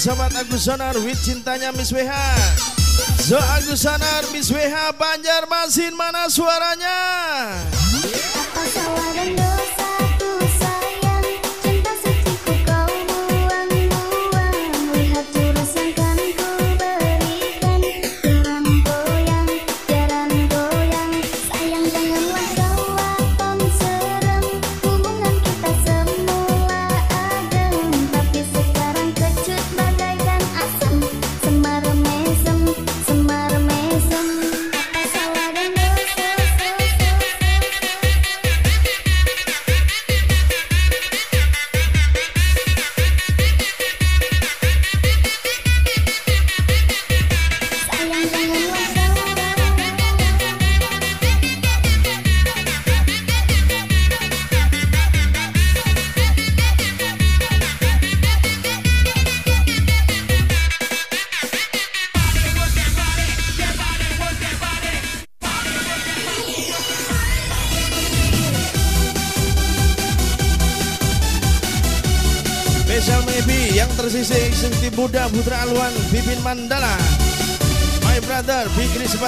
sahabat Agus Sonar with cintanya Miss WH So Agus Sonar Miss WH Banjarmasin mana suaranya? Apa suaranya?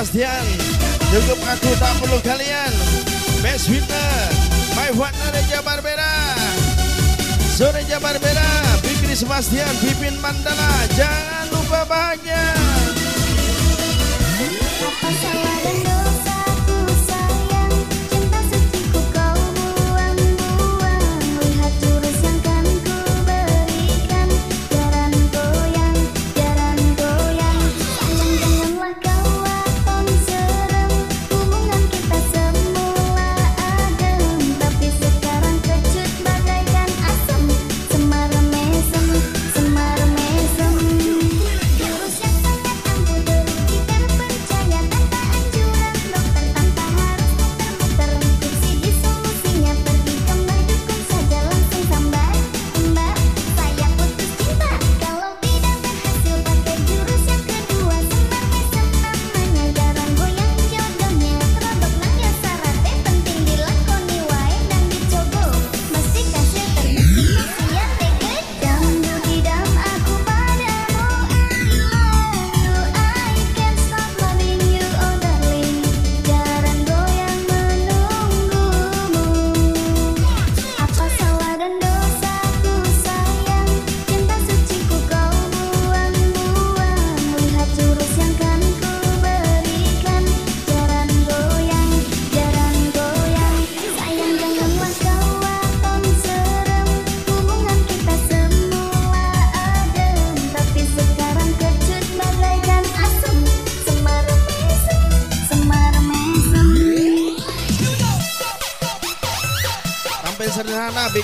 Sebastián.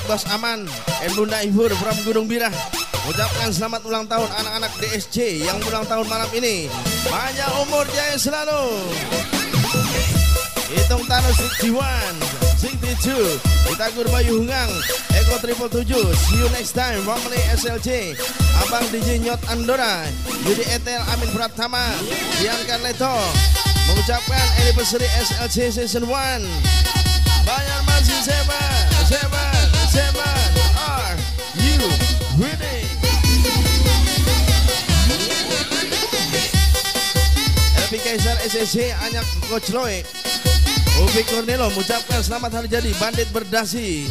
Bos Aman, M. Bunda Ibur from Gunung Birah. Ucapkan selamat ulang tahun anak-anak DSC yang ulang tahun malam ini. Banyak umur jaya selalu. Hitung Tano 61, 62, kita Bayu Yuhungang, Eko Triple 7, see you next time, family SLC, Abang DJ Nyot Andora, Yudi Etel Amin Pratama, Diangkan Leto, mengucapkan anniversary SLC Season 1, Bayar masih sebat. Kaisar SSC Anyak Kocloe Ubi Cornelo mengucapkan selamat hari jadi Bandit Berdasi.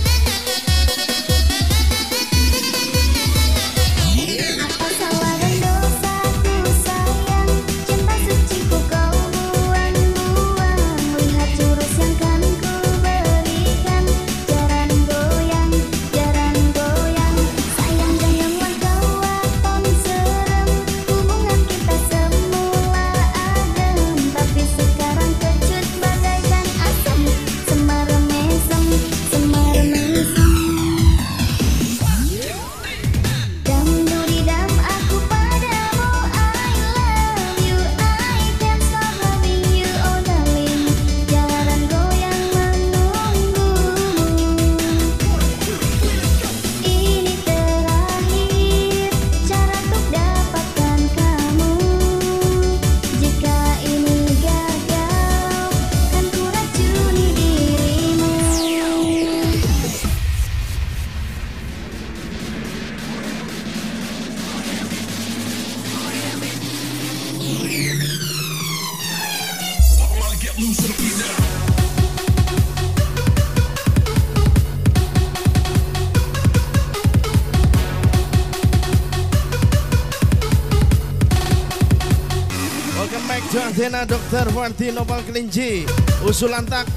Athena Dr. Wanti Nopal Kelinci Usul Antak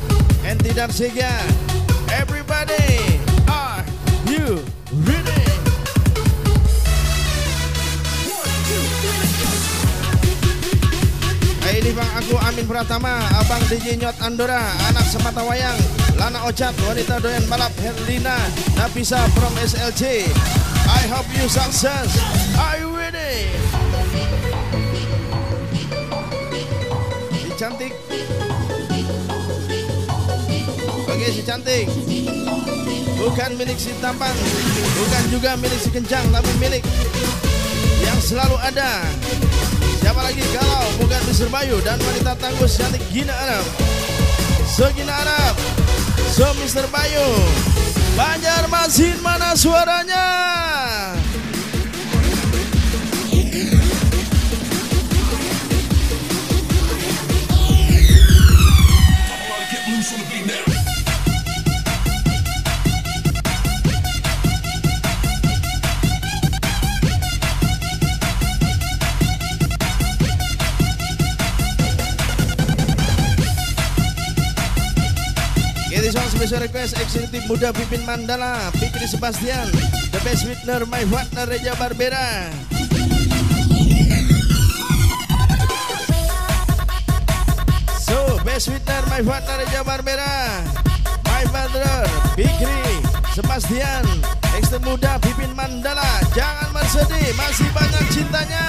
Enti Darsega Everybody Are you ready? Ini bang aku Amin Pratama Abang DJ Nyot Andora Anak Semata Wayang Lana Ocat Wanita Doyan Balap Herlina Napisa from SLC I hope you success Are cantik. Oke si cantik. Bukan milik si tampan. Bukan juga milik si kencang Tapi milik Yang selalu ada. Siapa lagi kalau bukan Mr. Bayu dan wanita tangguh cantik Gina Arab? So Gina Arab. So Mr. Bayu. Banjarmasin mana suaranya special request eksekutif muda Pipin Mandala Fikri Sebastian The Best Witner My Partner Reja Barbera. So Best Witner My Partner Reja Barbera. My Brother Fikri Sebastian Eksekutif muda Pipin Mandala. Jangan bersedih Masih banyak cintanya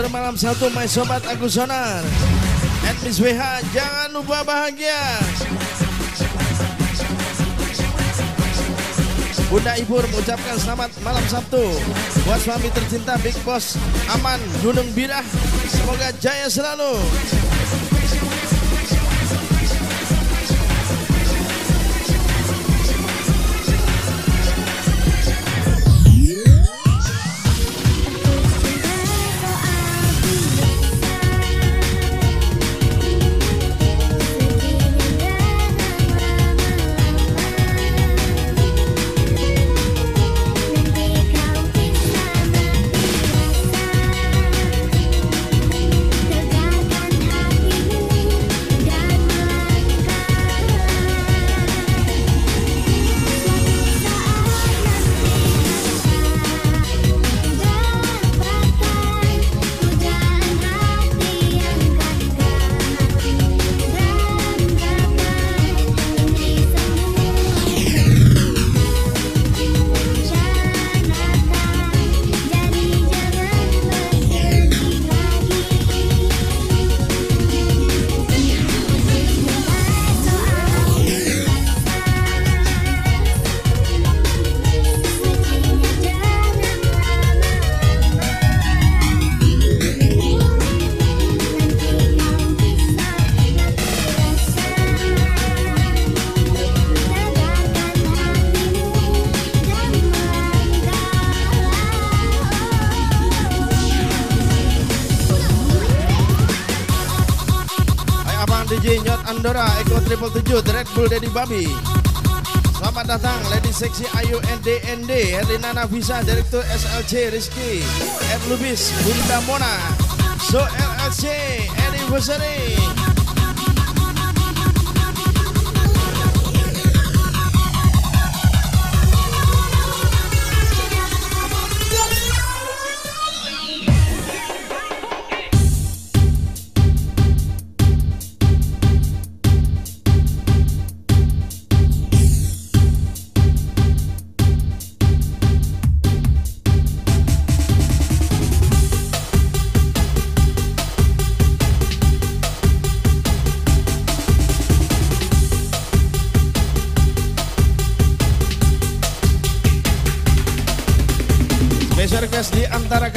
bermalam satu my sobat Agus Sonar. At Miss WH jangan lupa bahagia. Bunda Ibur mengucapkan selamat malam Sabtu. Buat suami tercinta Big Boss Aman Gunung Birah Semoga jaya selalu Babi Selamat datang Lady Sexy Ayu NDND Herlina Nafisa Direktur SLC Rizky. Ed Lubis Bunda Mona. So LLC Anniversary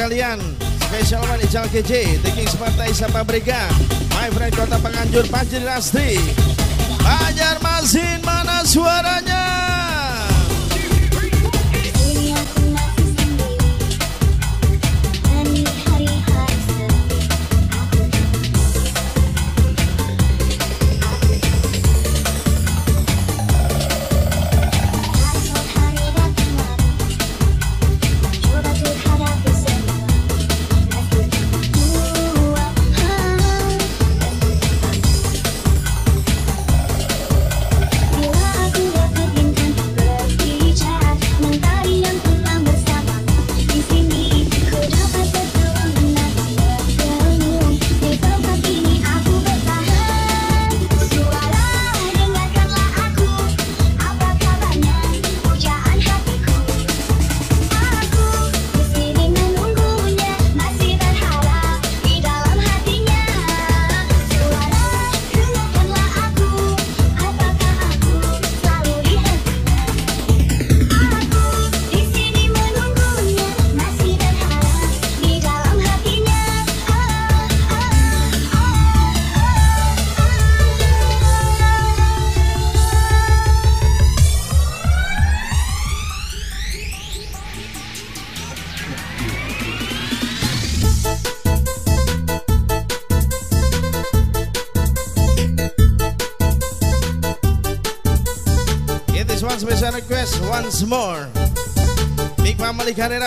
kalian. Special one Ical KJ The Kings Partai Sapabrika My friend Kota Penganjur Panjir Rasti. Banjarmasin mana suaranya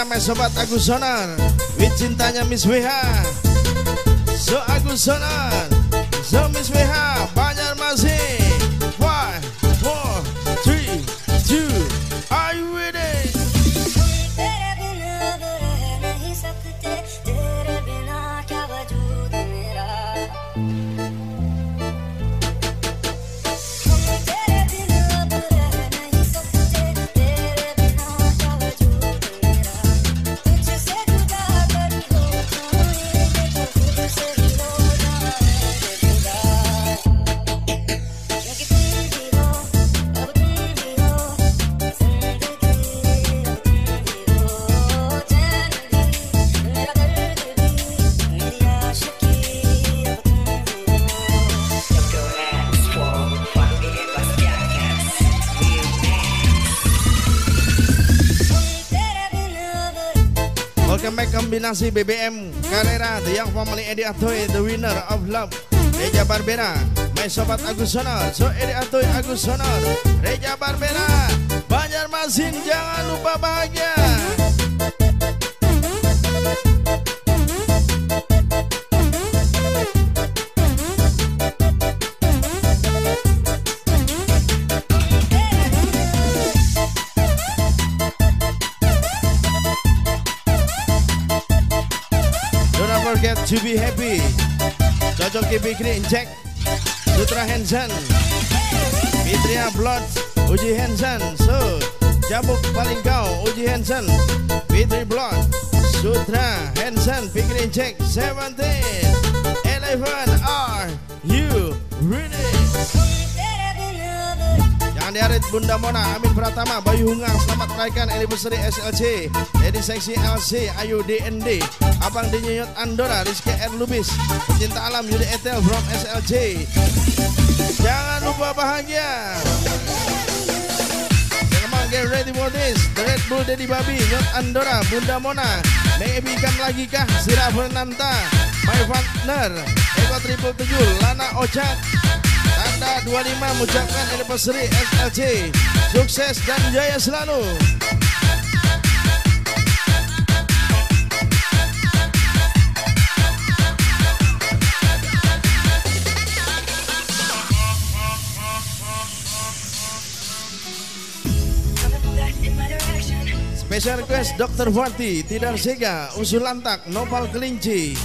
My Sobat Agus Sonar. With cintanya Miss WH So Agus Sonar back kombinasi BBM Carrera The Young Family Edi Atoy The winner of love. Reja Barbera My Sobat Agus Sonor. So Edi Atoy Agus Sonor. Reja Barbera Banjarmasin jangan lupa bahagia forget to be happy. Cocok Bikri Jack Sutra Hansen Fitria Blood Uji Hansen So Jabuk paling kau Uji Hansen Fitri Blood Sutra Hansen Fikri Jack 17 11 Are you ready? Andi Arit, Bunda Mona, Amin Pratama, Bayu Hungang, selamat merayakan anniversary SLC, Edi Seksi LC, Ayu DND, Abang Dinyut Andora, Rizky R. Lubis, Pecinta Alam, Yudi Etel from SLC. Jangan lupa bahagia. Come get ready for this. The Red Bull Daddy Babi, Nyut Andora, Bunda Mona, Meebikan lagi kah, Sirah Fernanda, My Partner, Eko Triple Tujuh, Lana Ojak, Tanda 25 mengucapkan anniversary SLC Sukses dan jaya selalu. Special request Dr. Fati Tidar Sega Usul Lantak Nopal Kelinci.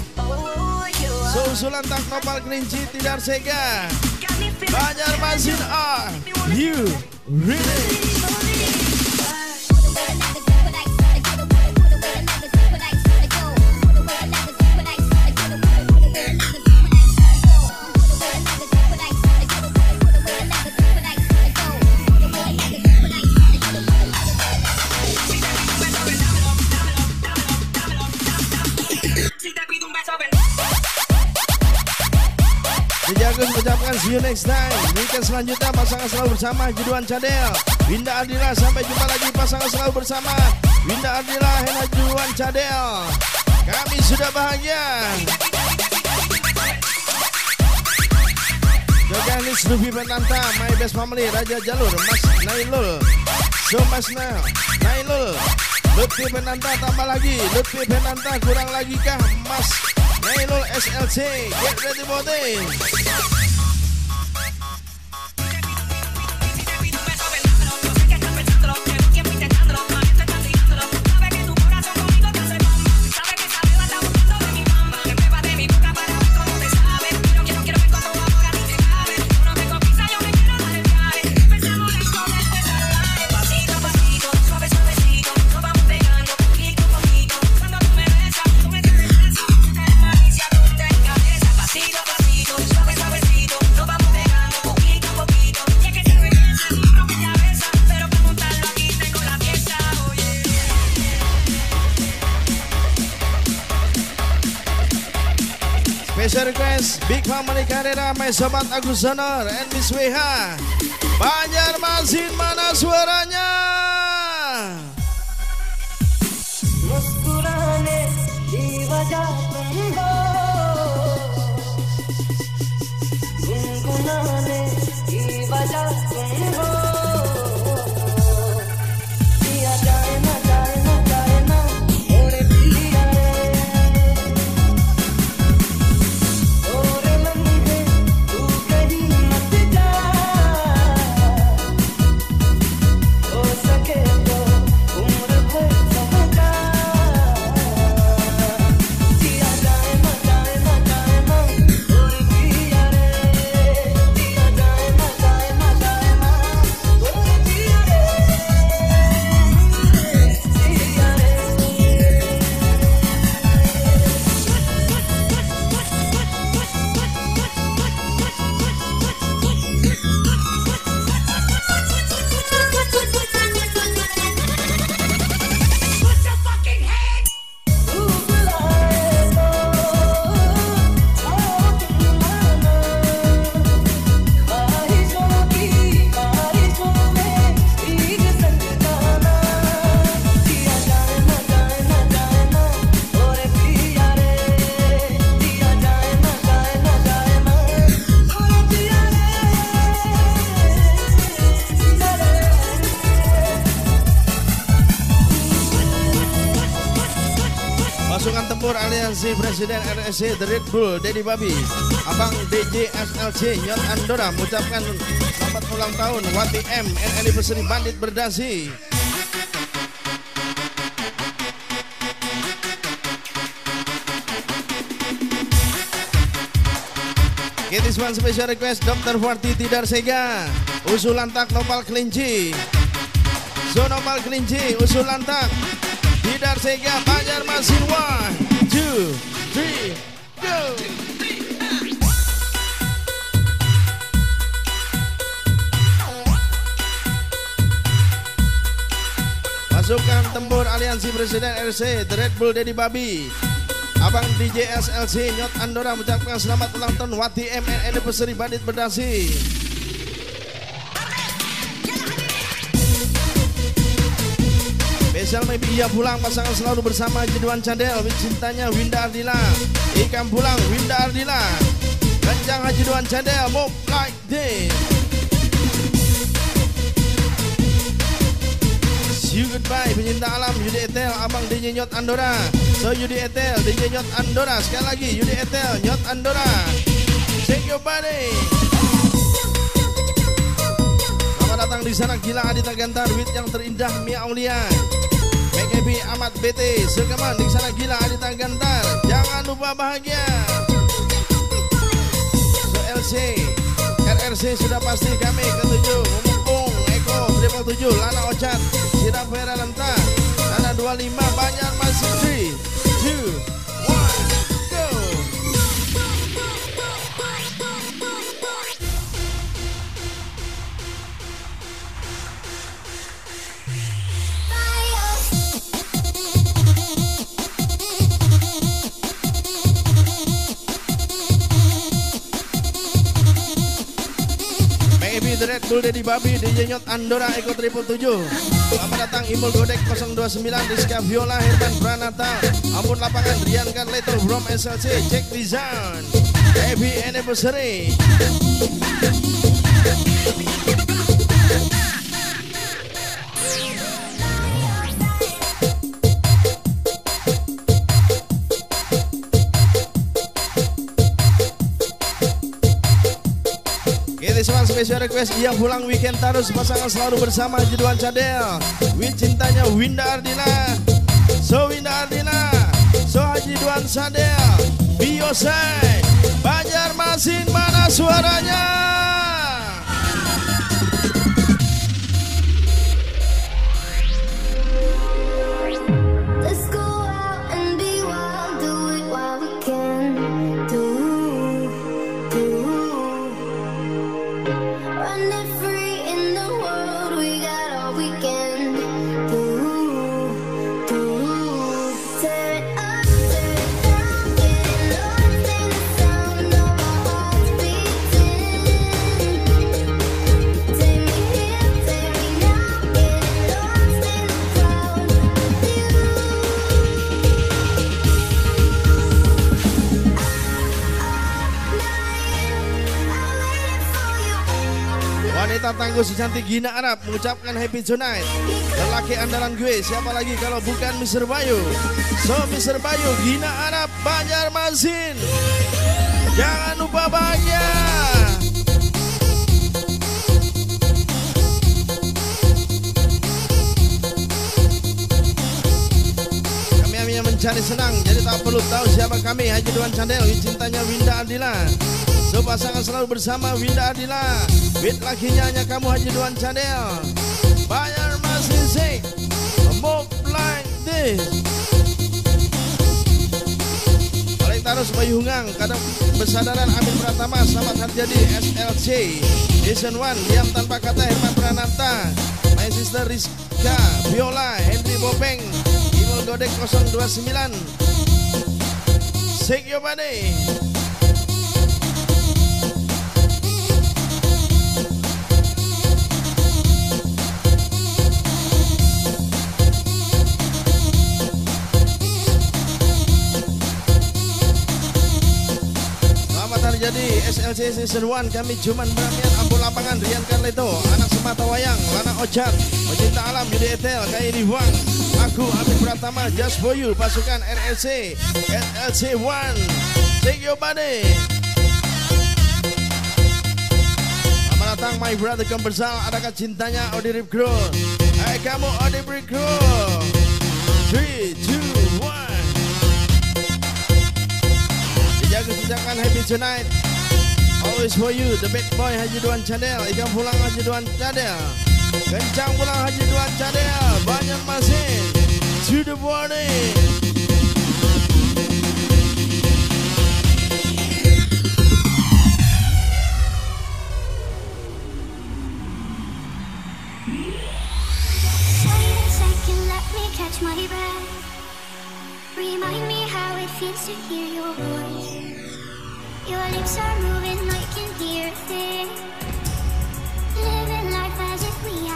So Usul Lantak Nopal Kelinci Tidar Sega Banjarmasin are you ready? Request mengucapkan see you next time. Weekend selanjutnya pasangan selalu bersama Juduan Cadel. Winda Ardila sampai jumpa lagi pasangan selalu bersama Winda Ardila Hena Juduan Cadel. Kami sudah bahagia. Joganis Luffy Benanta, My Best Family, Raja Jalur, Mas Nailul, So Mas Nail, Nailul, Lutfi Benanta tambah lagi, Lutfi Benanta kurang lagi kah Mas Nailul SLC, get ready voting. Special Big Family Karera My Sobat Agus Zanar And Miss WH Banjarmasin mana suaranya? Muskurane di wajah aliansi Presiden RSC The Red Bull Dedi Babi Abang DJ SLC Nyot Andora mengucapkan selamat ulang tahun Wati M and Anniversary Bandit Berdasi Kitisman special request Dr. Farti Tidar Sega Usul lantak Nopal Kelinci So Nopal Kelinci Usul lantak Tidar Sega Banjarmasin One Pasukan tempur aliansi Presiden RC The Red Bull Dedi Babi. Abang DJ SLC Nyot Andora mengucapkan selamat ulang tahun Wati MN Anniversary Bandit Berdasi Spesial maybe ia pulang pasangan selalu bersama Jeduan Cadel Cintanya Winda Ardila. Ikan pulang Winda Ardila. Kencang Haji Duan Cadel Move like this. See you goodbye pencinta alam Yudi Etel Abang DJ Nyot Andora. So Yudi Etel DJ Nyot Andora. Sekali lagi Yudi Etel Nyot Andora. Shake your body. Selamat datang di sana Gila Adita Gantar Wit yang terindah Mia Aulia PKB Ahmad BT Segaman di sana Gila Adita Gantar Jangan lupa bahagia. LC RRC sudah pasti kami ketujuh. Mumpung Eko Triple 7 Lana Ocat Sira Vera Lenta Lana 25 Banyak masih 3 2 Red Bull Dedi Babi, DJ Nyot Andora Eko Triple 7 Selamat datang Imul Godek 029 Rizka Viola Herman Pranata. Ampun Lapangan Rian Carleto From SLC Jack Design Happy Anniversary Spesial request yang pulang weekend terus pasangan selalu bersama Jeduan Cadel With cintanya Winda Ardina. So Winda Ardina. So Haji Duan Cadel Biosai Banjarmasin mana suaranya Tangguh si cantik Gina Arab mengucapkan happy tonight Lelaki andalan gue siapa lagi kalau bukan Mr. Bayu So Mr. Bayu Gina Arab Banjarmasin Jangan lupa bahagia Kami mencari senang Jadi tak perlu tahu siapa kami Haji Duan Candel Cintanya Winda Adila So pasangan selalu bersama Winda Adila. Beat lakinya hanya kamu Haji Duan Candel Bayar masih sing Move like this Paling Tarus Bayu Hungang Kadang Besadaran Amin Pratama. Selamat Harjadi SLC Season 1 Diam tanpa kata Herman Pranata. My sister Rizka Viola Henry Bopeng Imul Godek 029 Shake your body SLC Season 1 Kami cuman beramian ampun lapangan Rian Carleto Anak Semata Wayang Lana Ojan Pecinta Alam Yudi Etel Kai Riwang Aku Amin Pratama Just for you Pasukan RLC SLC 1 Take your body. Selamat datang my brother Kembersal Adakah cintanya Odi Rip Crew? Hai kamu Odi Rip Crew. 3, 2, 1 Dijaga kebijakan happy tonight Always for you The bad boy Haji Duan Cadel Ikan pulang Haji Duan Cadel Kencang pulang Haji Duan Cadel Banyak masih. To the morning. Remind me how it feels to hear your voice. Your lips are moving, I can hear. Living life as if we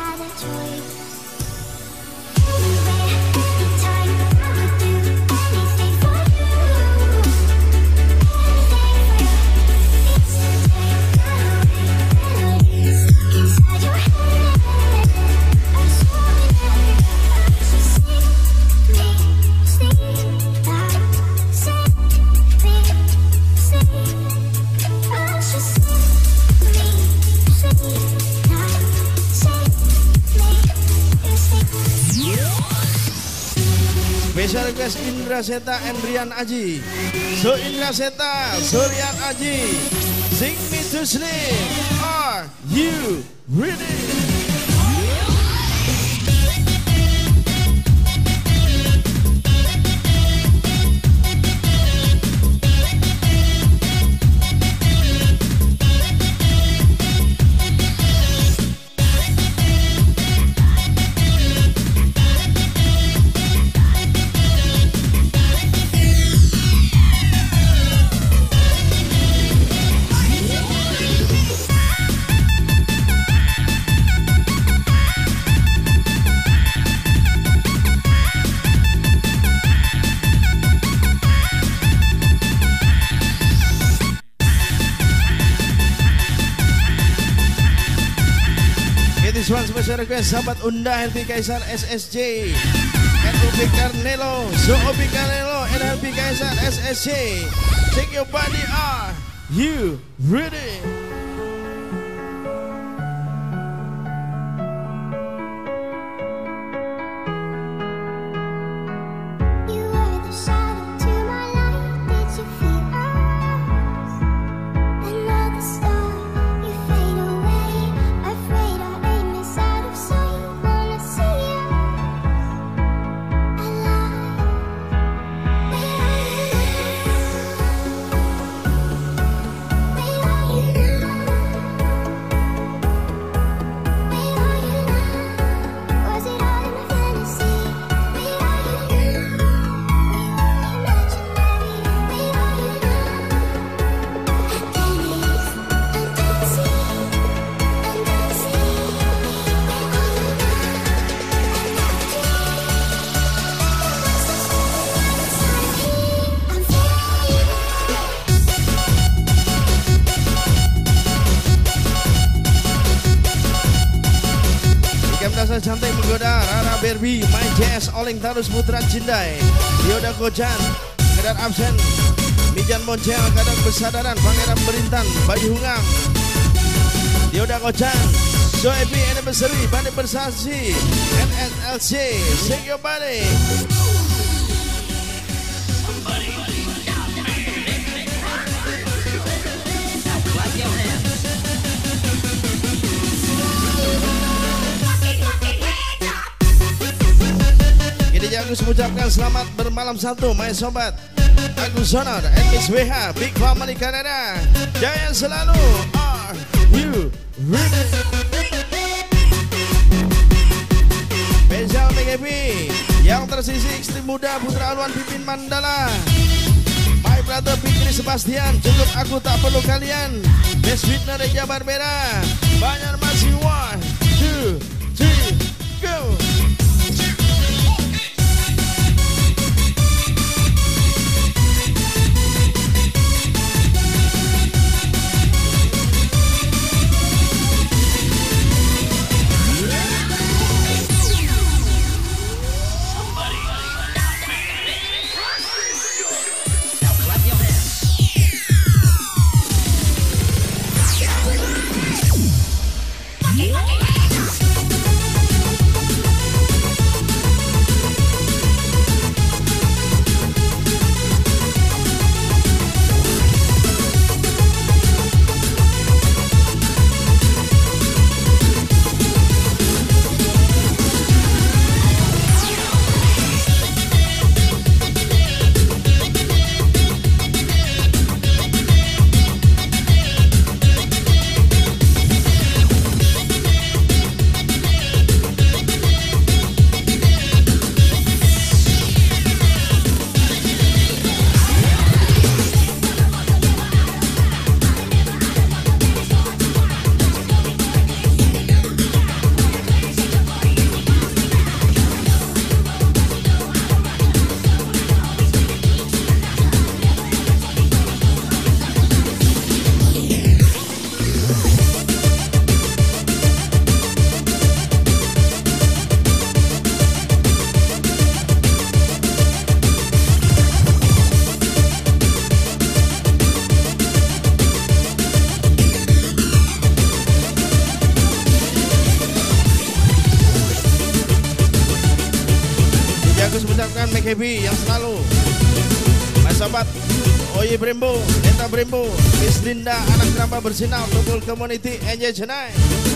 Special request Indra Seta and Rian Aji So Indra Seta, so Rian Aji Sing me to sleep Are you ready? Request sahabat Unda Helpi Kaisar SSJ NUP Carnelo Zoobi Carnelo NLP Kaisar SSJ Take your body are you ready? Oleng Tarus Putra Cindai Yoda Gojan Kedar absen Mijan Moncel Kadang Besadaran Pangeran Berintan Bayu Hungang Yoda Gojan Soebi Anniversary Bani Bersasi NSLC Shake your body mengucapkan selamat bermalam satu My Sobat. Agus Sonor and Miss WH Big Family Canada Jaya selalu Are you ready? Spesial MGP Yang tersisi istri muda Putra Alwan Pipin Mandala. My brother Fikri Sebastian Cukup aku tak perlu kalian. Best Fitner Reja Barbera. Banyak masih one Brembo Miss Linda, anak keramba bersinar Tukul Community, Enjoy Jenai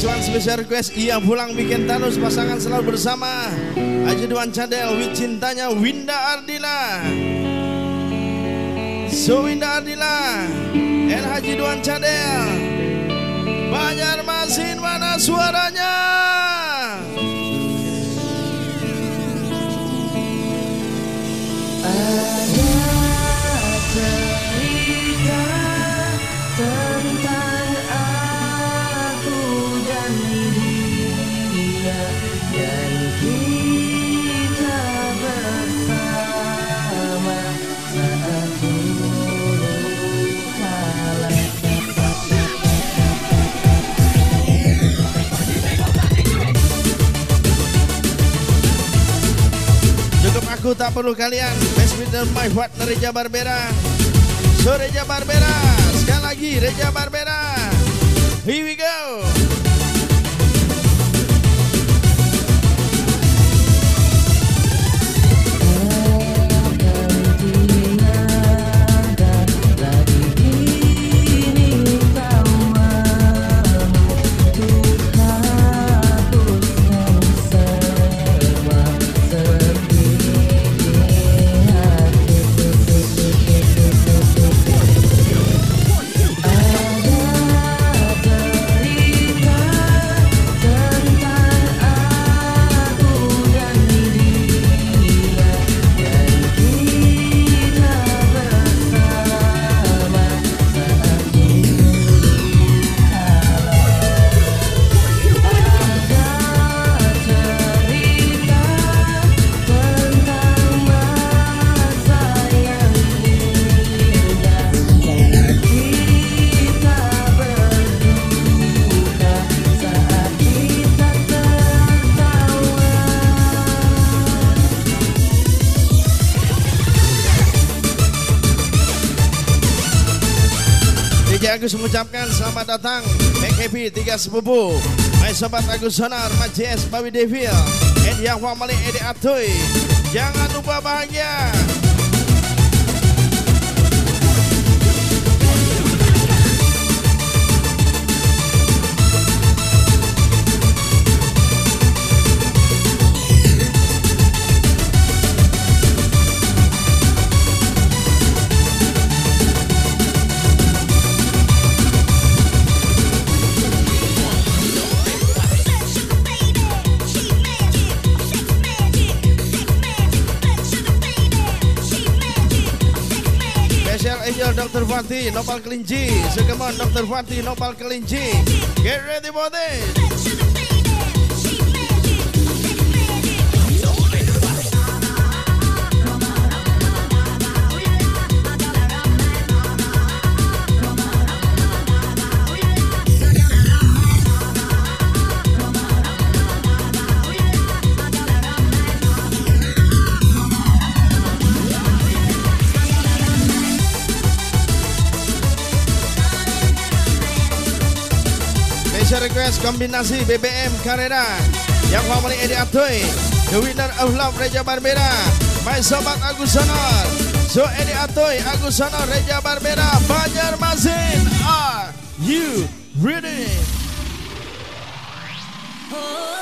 Swan special request Ia pulang bikin Thanos pasangan selalu bersama. Haji Dewan Cadel Wid cintanya Winda Ardila. Suwinda Ardila. El Haji Duan Cadel Banjarmasin mana suaranya aku tak perlu kalian. Best with my heart Reja Barbera. So Reja Barbera Sekali lagi Reja Barbera. Here we go datang. PKP tiga sepupu. My Sobat Agus Sonar, My JS, Bawi Devil. Edi Yang Family, Edi Atoy. Jangan lupa bahagia Dr. Fati, Nopal Kelinci Sukemon Dr. Fati, Nopal Kelinci Get ready for this request kombinasi BBM Carrera. Yang family Edi Atoy The winner of love Reja Barbera. My Sobat Agus Sonor So Edi Atoy Agus Sonor Reja Barbera Banjarmasin Are you ready? Romance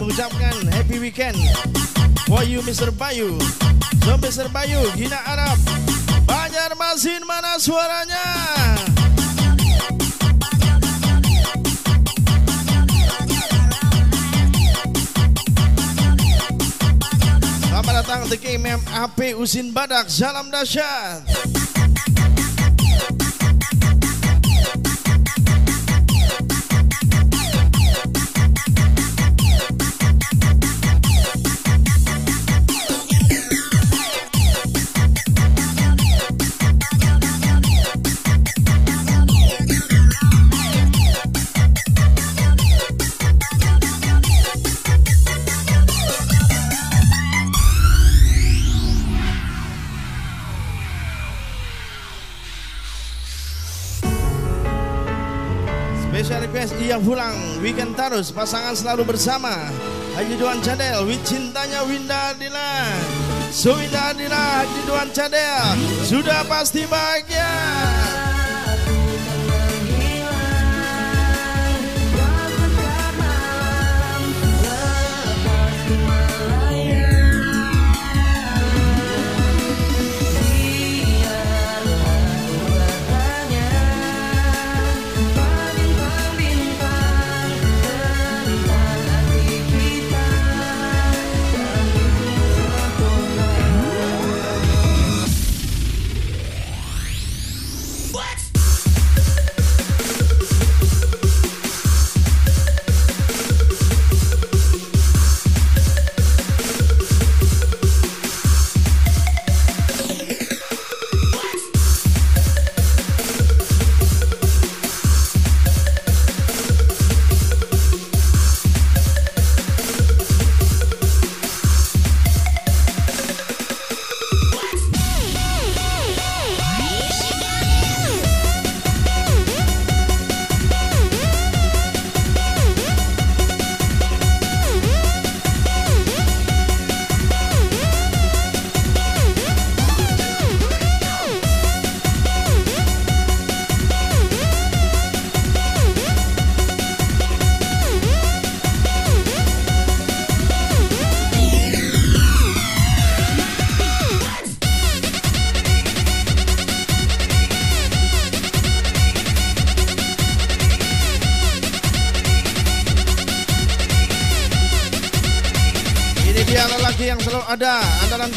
mengucapkan happy weekend for you Mr. Bayu. So Mr. Bayu, Gina Arab, Banjarmasin mana suaranya? Selamat datang di KMM AP Usin Badak, salam dahsyat. Terus Pasangan selalu bersama. Haji Duan Cadel With cintanya Winda Ardila So Winda Ardila Haji Duan Cadel. Sudah pasti bahagia Ini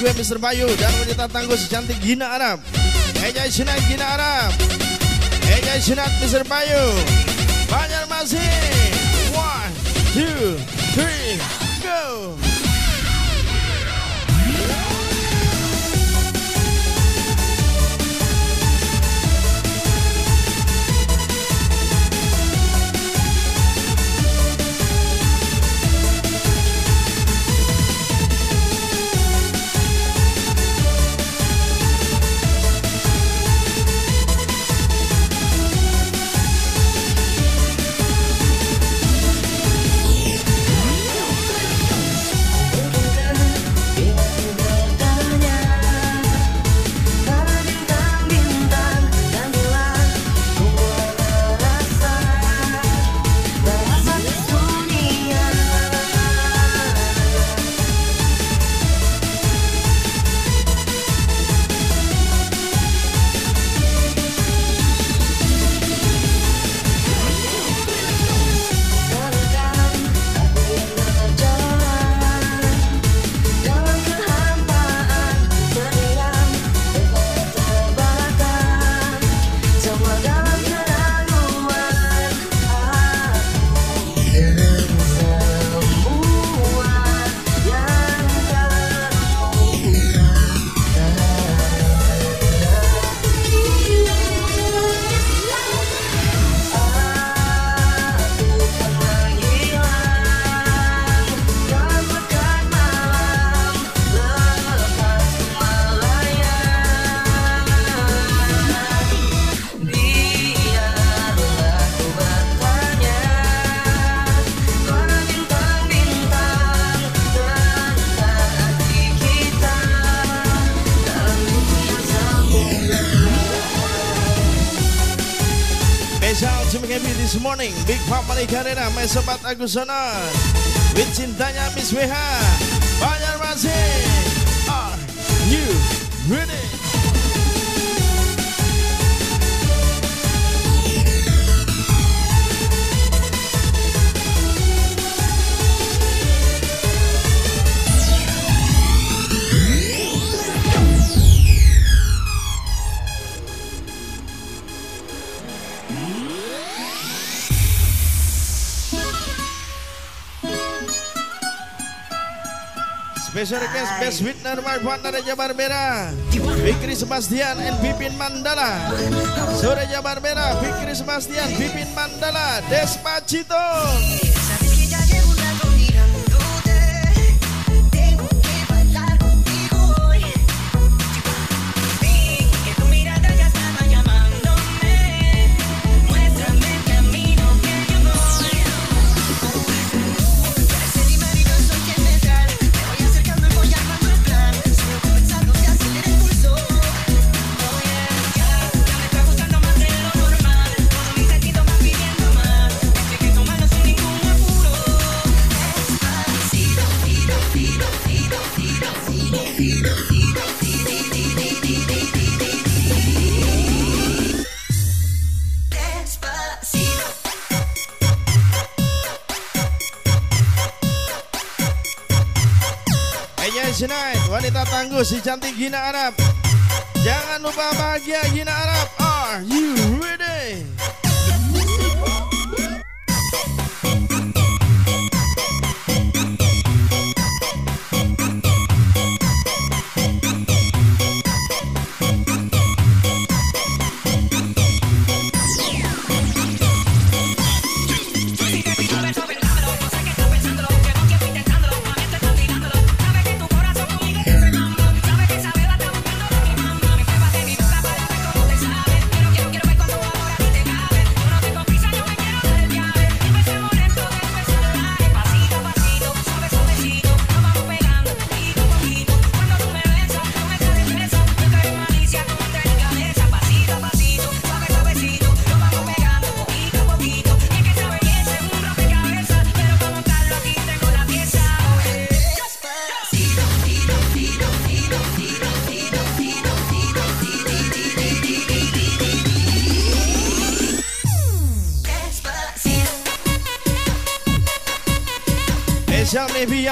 gue Mr. Bayu Dan wanita tangguh secantik Gina Arab Eja Sinat Gina Arab Eja Sinat Mr. Bayu Banjarmasin One, two, three, Big Family Garena My Sobat Agus Sonar With cintanya Miss WH Banjarmasin Are you ready? Special request Best Winner My Partner Jabar Merah Fikri Sebastian and Pipin Mandala. Sore Jabar Merah Fikri Sebastian Pipin Mandala. Despacito si cantik Gina Arab. Jangan lupa bahagia Gina Arab. Are you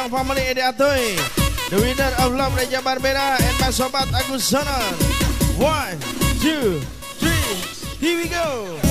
Yang family Edi Atoy The winner of Love Reja Barbera And my sobat Agus Sonar. One, two, three. Here we go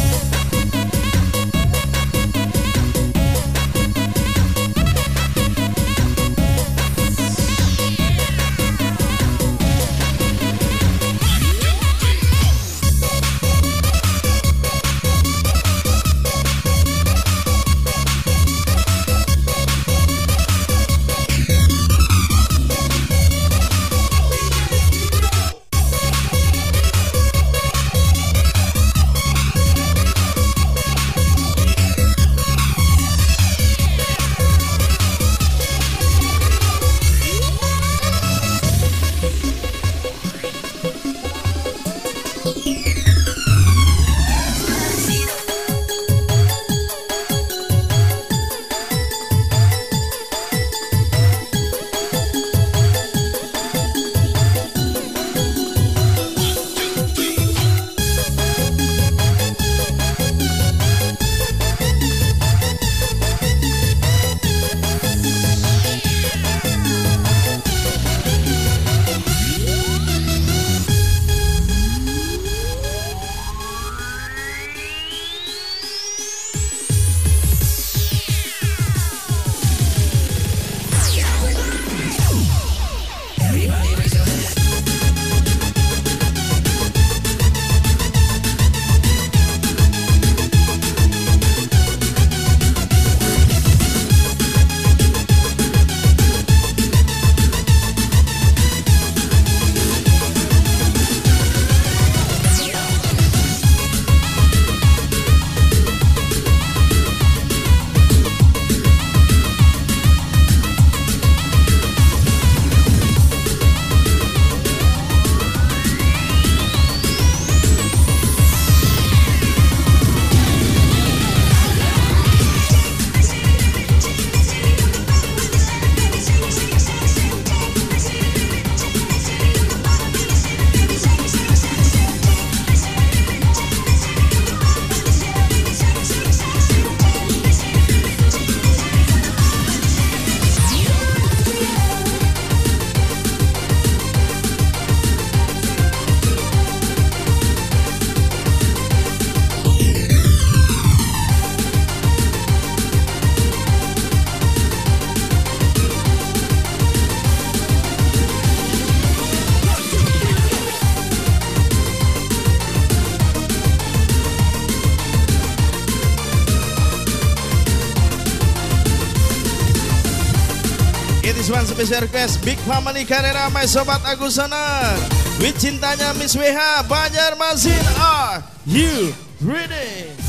special request Big Family Carrera My Sobat Agusana With cintanya Miss WH Banjarmasin Are you ready?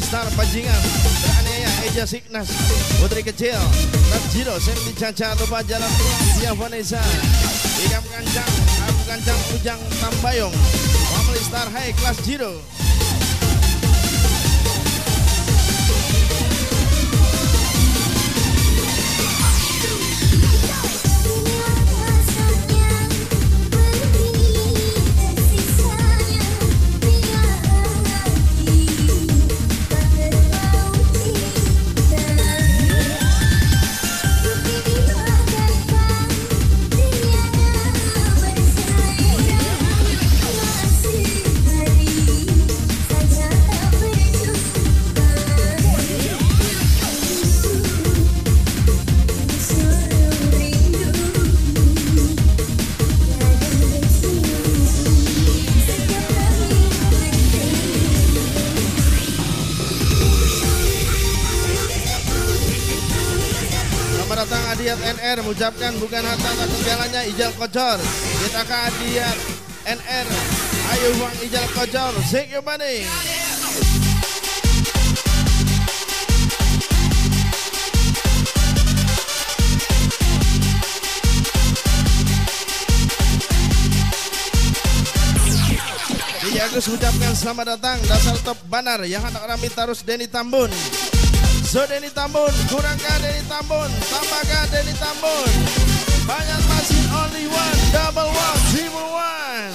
Star Bajingan Beraniaya Eja Signas. Putri Kecil. Rat Jiro Sandy Caca Lupa Jalan Dia Vanessa. Idam Kancang Abu Kancang Ujang Tambayong. Family star Hai Kelas Jiro mengucapkan bukan harta tapi pialanya Ijal Kocor. Kita ke Adiat NR. Ayo uang Ijal Kocor. Shake your body. Agus ucapkan selamat datang dasar top banar yang anak rami tarus Denny Tambun Enzo Denny Tambun, kurangkah Denny Tambun, tambahkah Denny Tambun. Banyak masih only one, double one, triple one.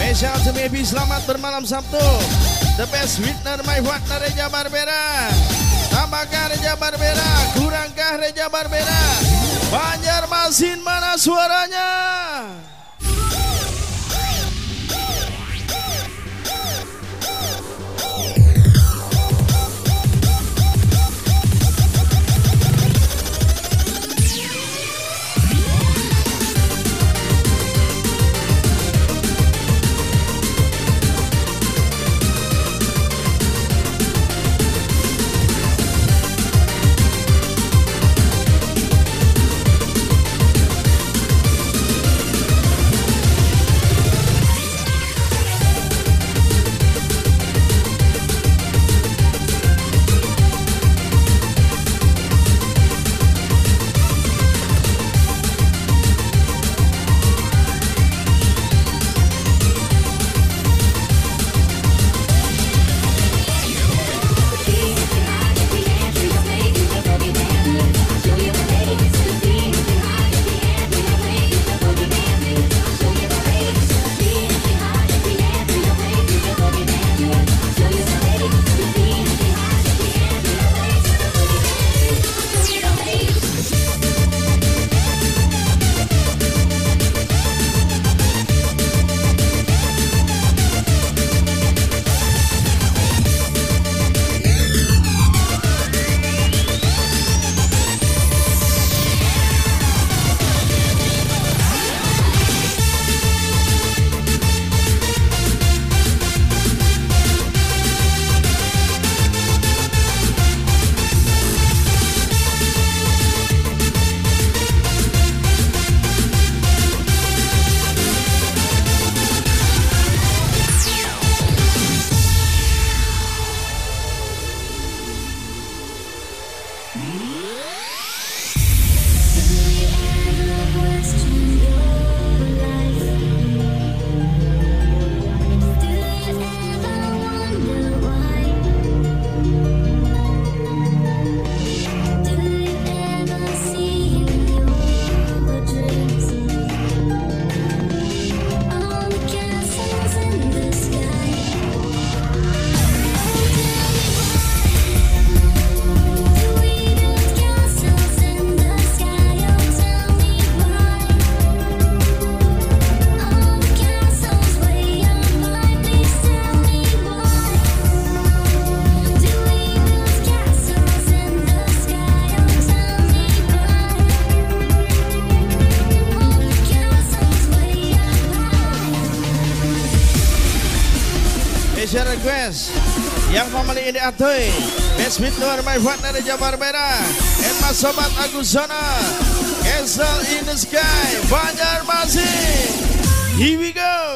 Special to Maybe selamat bermalam Sabtu The best winner my partner Reja Barbera Tambahkah Reja Barbera? Kurangkah Reja Barbera? Banjarmasin mana suaranya ini atoy luar my partner Reja Barbera and mas sobat Agusona Castle in the Sky. Banjarmasin Here we go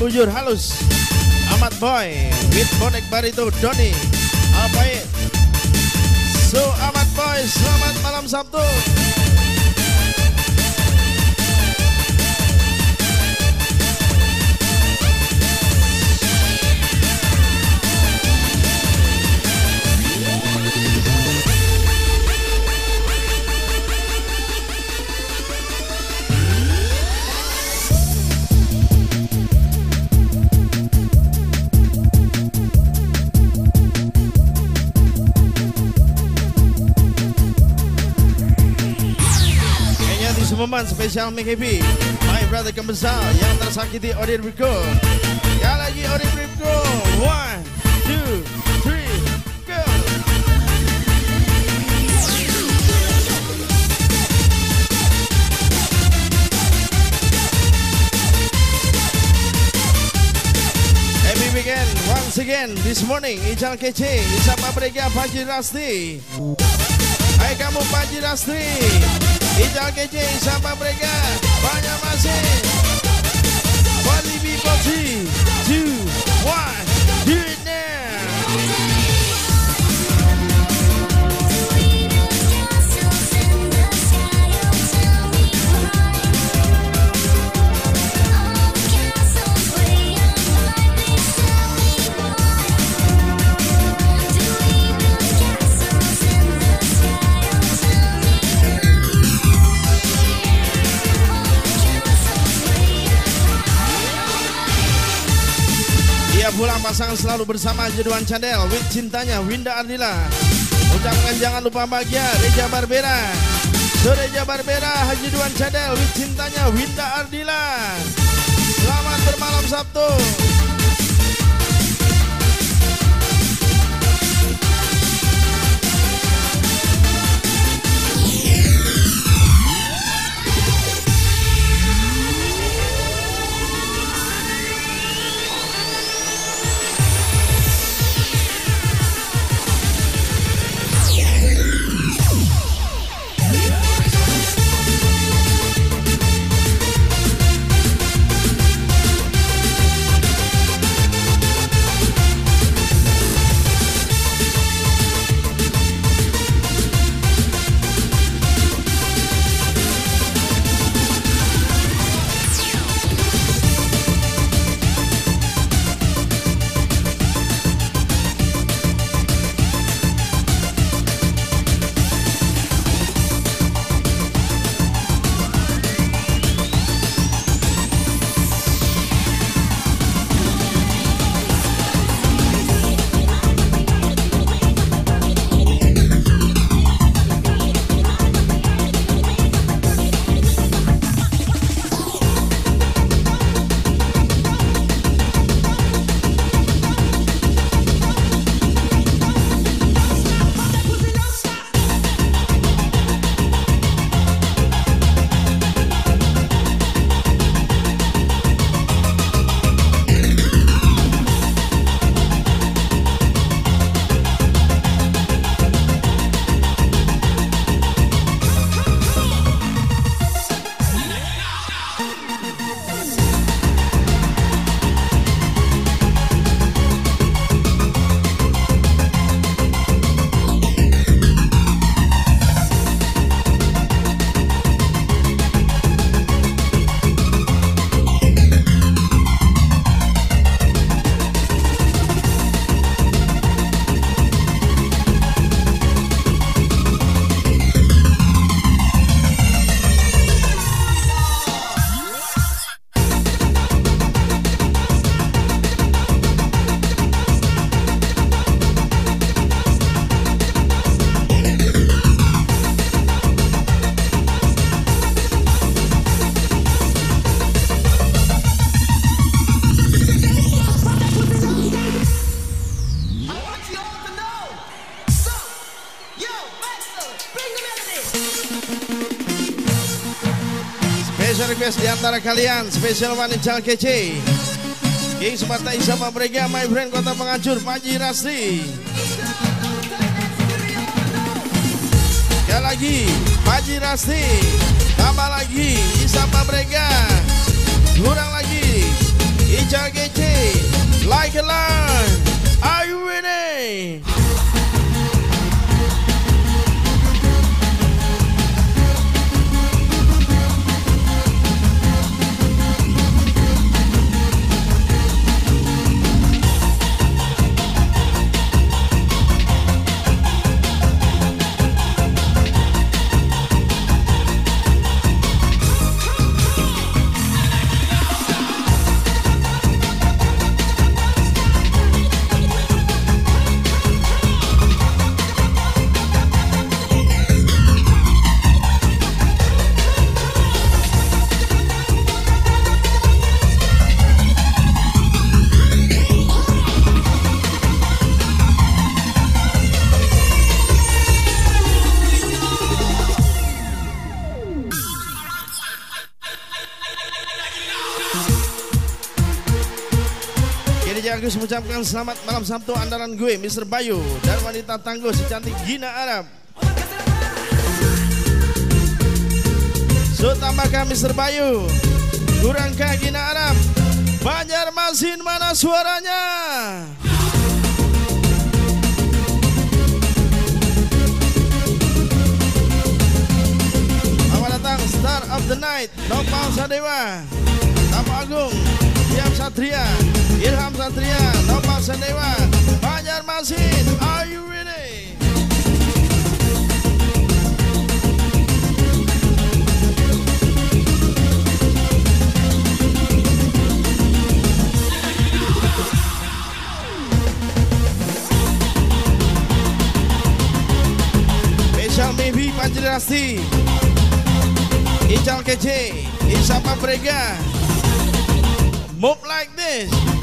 bujur halus. Ahmad Boy. With bonek barito Doni. Alpait So Ahmad Boy selamat malam Sabtu spesial Happy. My brother kembesar yang tersakiti Odin Rico Sekali lagi Odin Rico One, two, three, weekend once again this morning. Ical Kece, Isapa Brega, Paji Rasti. Hai kamu Paji Rasti Ical Kece, Isapa Brega Banyak masih Bali people pulang pasangan selalu bersama Jeduan Cadel With cintanya Winda Ardila. Ucapkan jangan lupa bahagia Reja Barbera. Sureja Barbera Haji Duan Cadel With cintanya Winda Ardila. Selamat bermalam Sabtu Request di antara kalian Special one Ical Kece. King Sparta Isama Brega My friend Kota Penghancur Paji Rasti Sekali lagi Paji Rasti Tambah lagi Isama Brega Kurang lagi Ical Kece, Like a Lion. Are you ready? Mengucapkan selamat malam Sabtu andalan gue Mr. Bayu dan wanita tangguh si cantik Gina Arab. So tambahkan Mr. Bayu, kurangkah Gina Arab, Banjarmasin mana suaranya? Selamat datang Star of the Night, Nopal Sadewa, Tamu Agung, Diam Satria, Ilham Satria, Nopal Sadewa, Banjarmasin, are you ready? Special Maybe Panjirasti Ical Kece Isapa Brega Move like this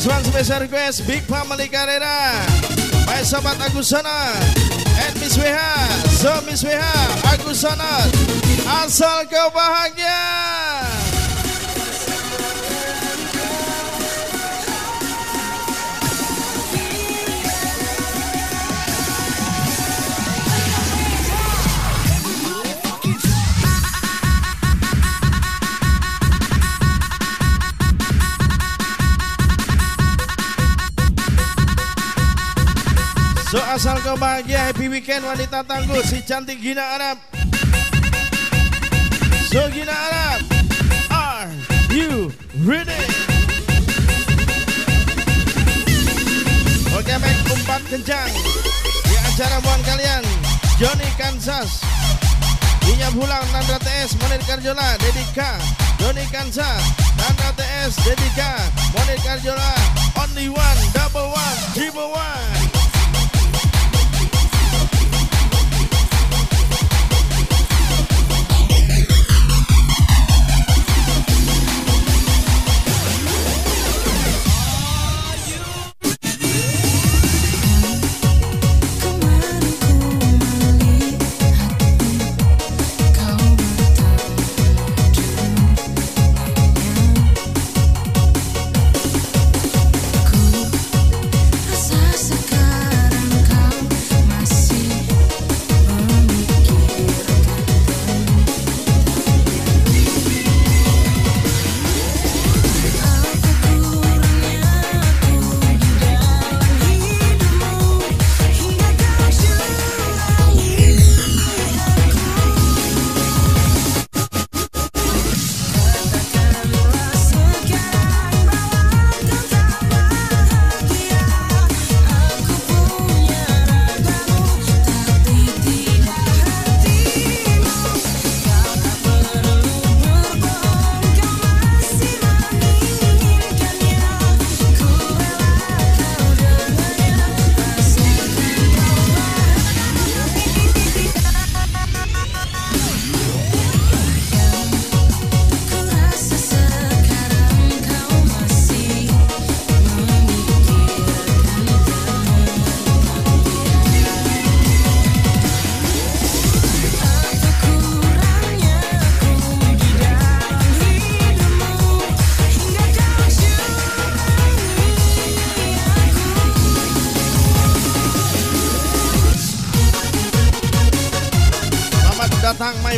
It is one special request Big Family Carrera My Sobat Agusana And Miss WH So Miss WH Agusana Asal kau bahagia asal kau bahagia happy weekend wanita tangguh. Si cantik Gina Arab. So Gina Arab, are you ready? Oke baik umpat kencang. Di acara buan kalian Johnny Kansas. Inya Bulang Nandra TS Monir Karjola Dedika Johnny Kansas Nandra TS Dedika Monir Karjola Only one double one triple one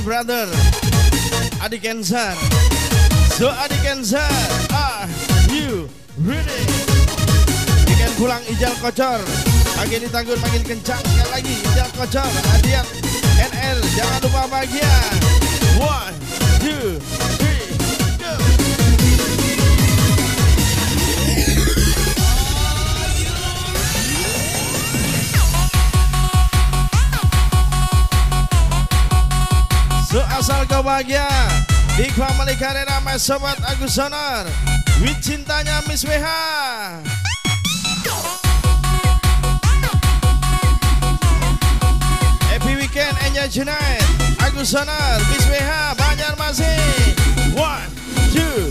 brother. Adi Kensar So Adi Kensar Are you ready? Ikan pulang ijal kocor. Makin ditanggur makin kencang. Sekali lagi ijal kocor. Hadiah NL Jangan lupa bahagia. One, two, So asal kau bahagia. Big Family Karena Mas Sobat Agus Sonar With cintanya Miss WH Happy weekend enjoy tonight. Agus Sonar Miss WH Banjarmasin. One, two,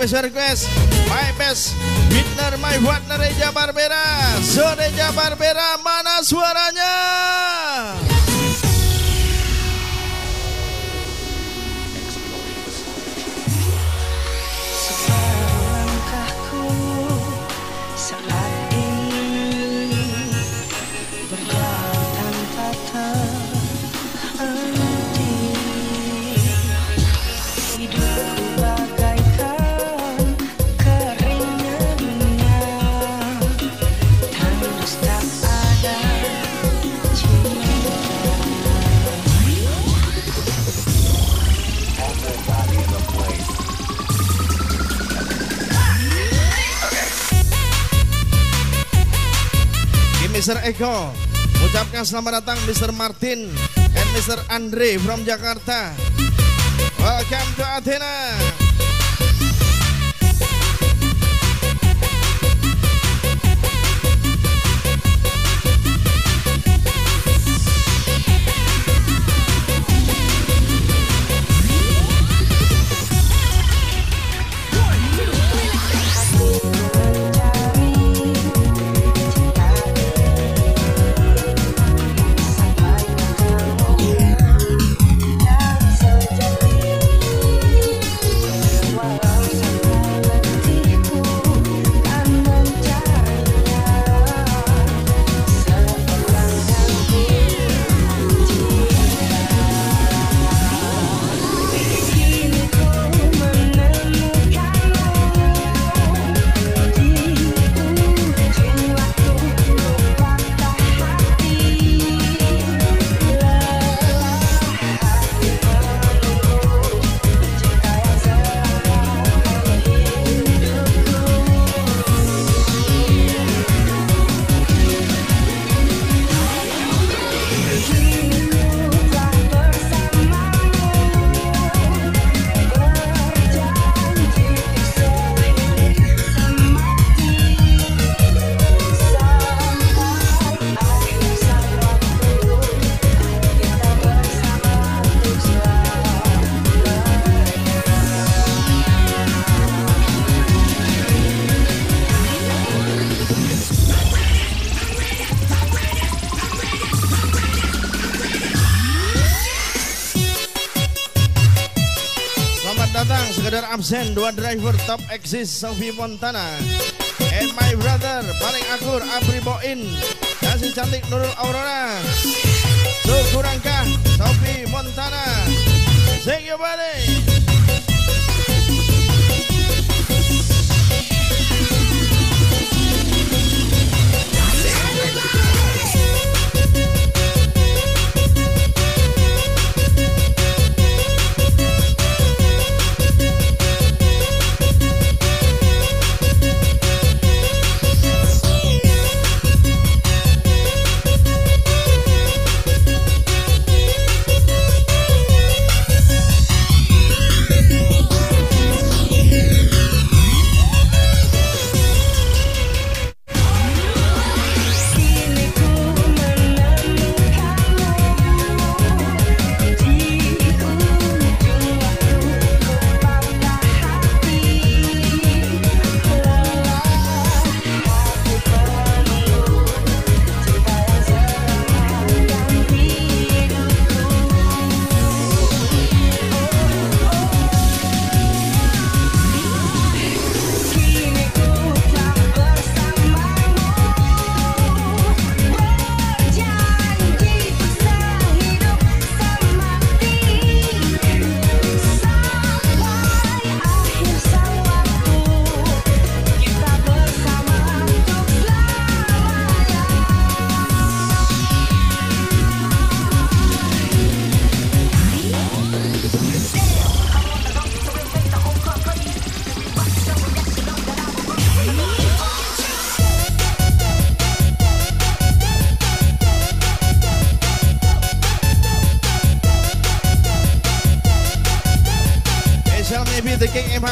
special request My best Winner my partner Reja Barbera So Reja Barbera mana suaranya Mr. Eko Ucapkan selamat datang Mr. Martin And Mr. Andre from Jakarta Welcome to Athena absen dua driver top exist Sophie Montana. And my brother paling akur Apri Boin. Si cantik Nurul Aurora. Syukurangkah Sophie Montana. Shake your body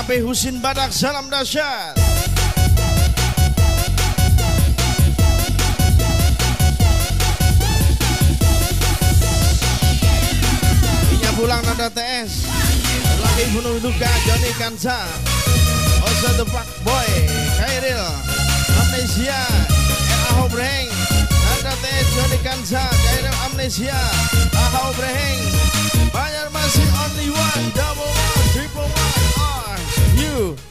MHP Husin Badak Salam dahsyat. Inya pulang nada TS Lagi bunuh duka Johnny Kansa. Also the Fuck Boy Kairil Amnesia Aho Breheng Nada TS Johnny Kansa Kairil Amnesia. Aho Breheng Banyak masih only one Double one you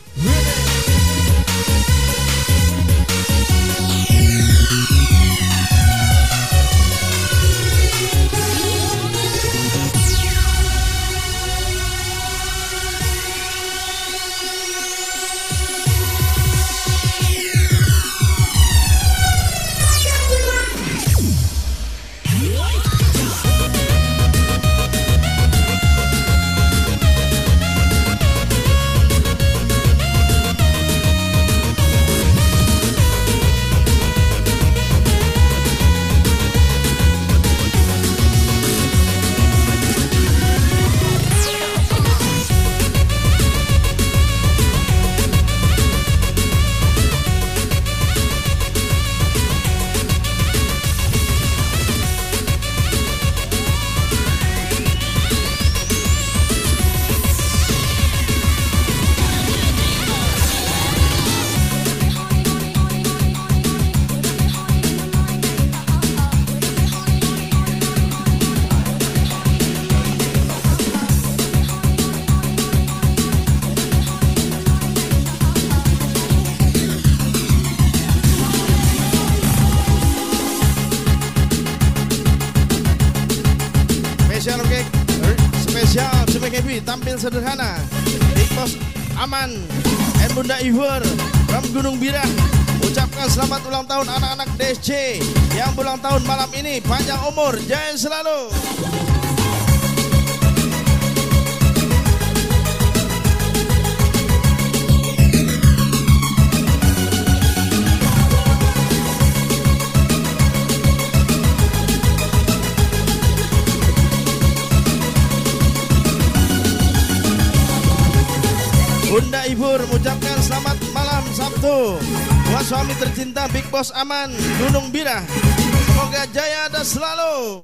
ulang tahun malam ini Panjang umur Jaya selalu. Bunda Ibur mengucapkan selamat malam Sabtu. Buat suami tercinta Big Boss Aman Gunung Birah Semoga jaya dan selalu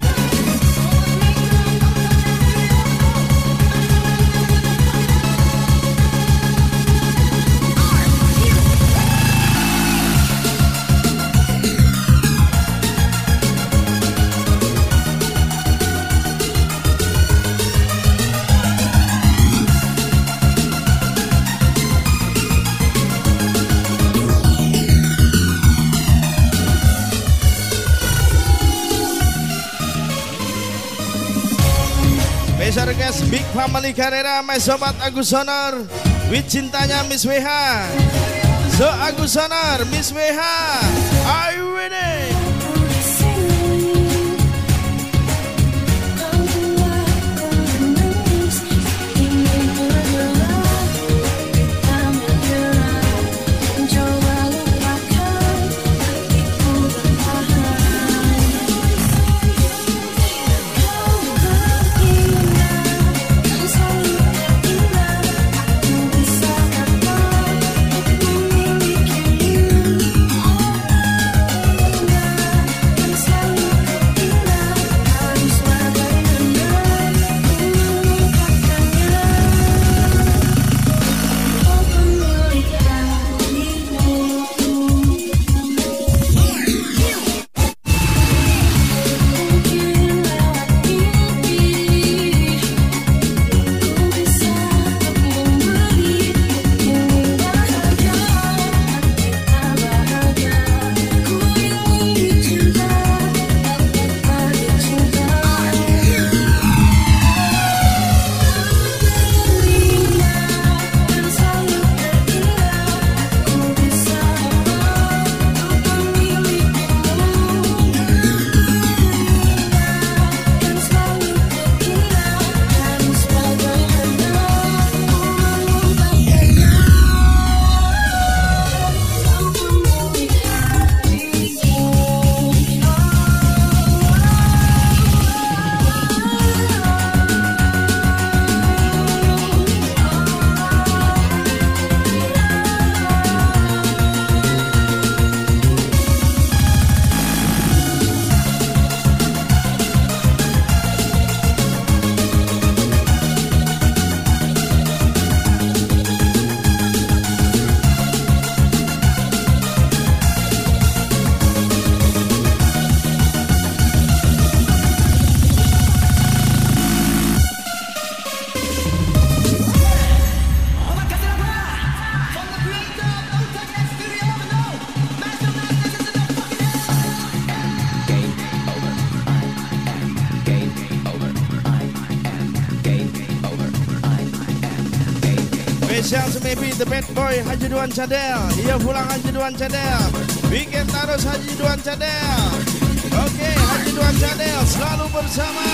Big Family Carrera, my sobat Agus Sonor. With cintanya Miss WH. So Agus Sonor, Miss WH. Are you ready? Boy Haji Duan Cadel. Iya pulang Haji Duan Cadel. Weekend Taros Haji Duan Cadel. Oke Haji Duan Cadel selalu bersama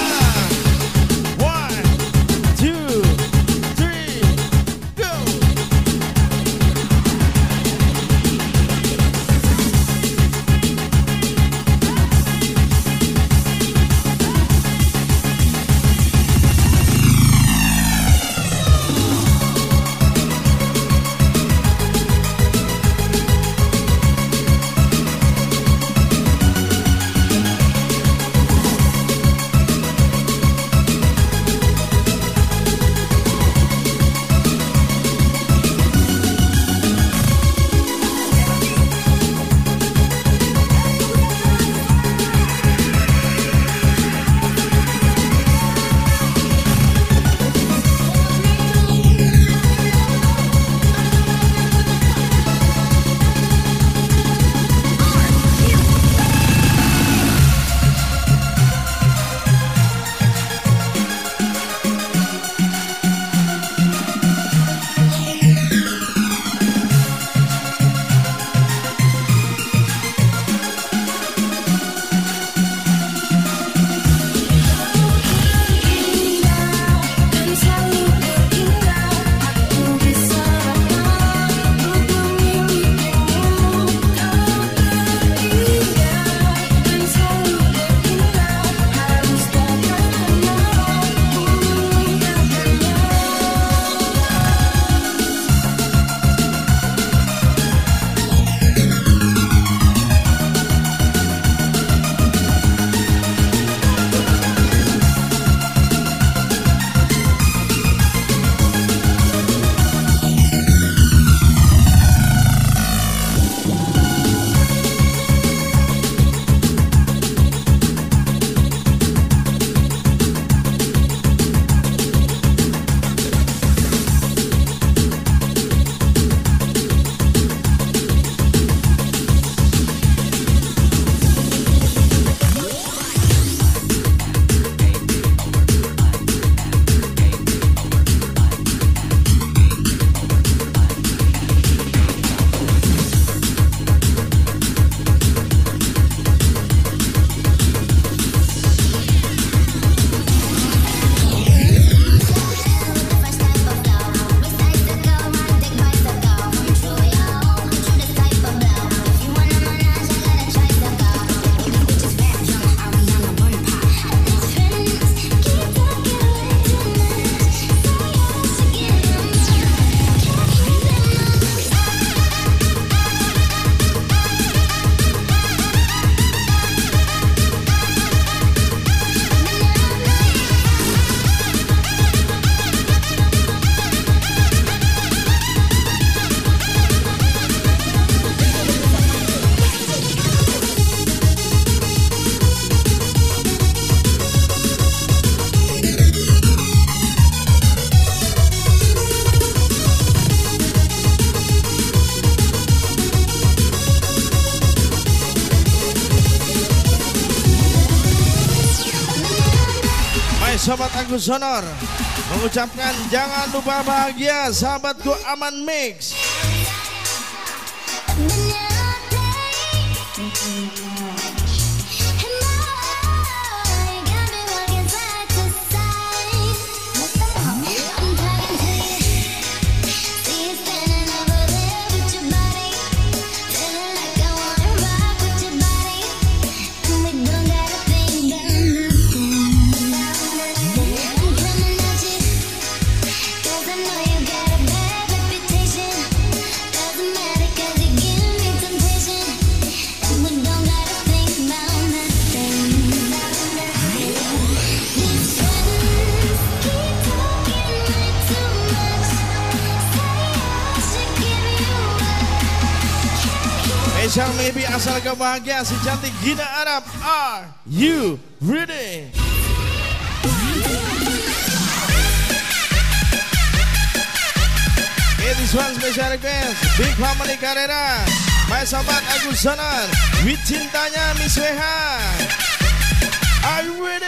Agus Sonor mengucapkan jangan lupa bahagia sahabatku aman mix. Kebahagiaan si cantik Gina Arab. Are you ready? Okay, this one special request Big Family Carrera My sahabat Agus Sonar With cintanya Miss Weha Are you ready?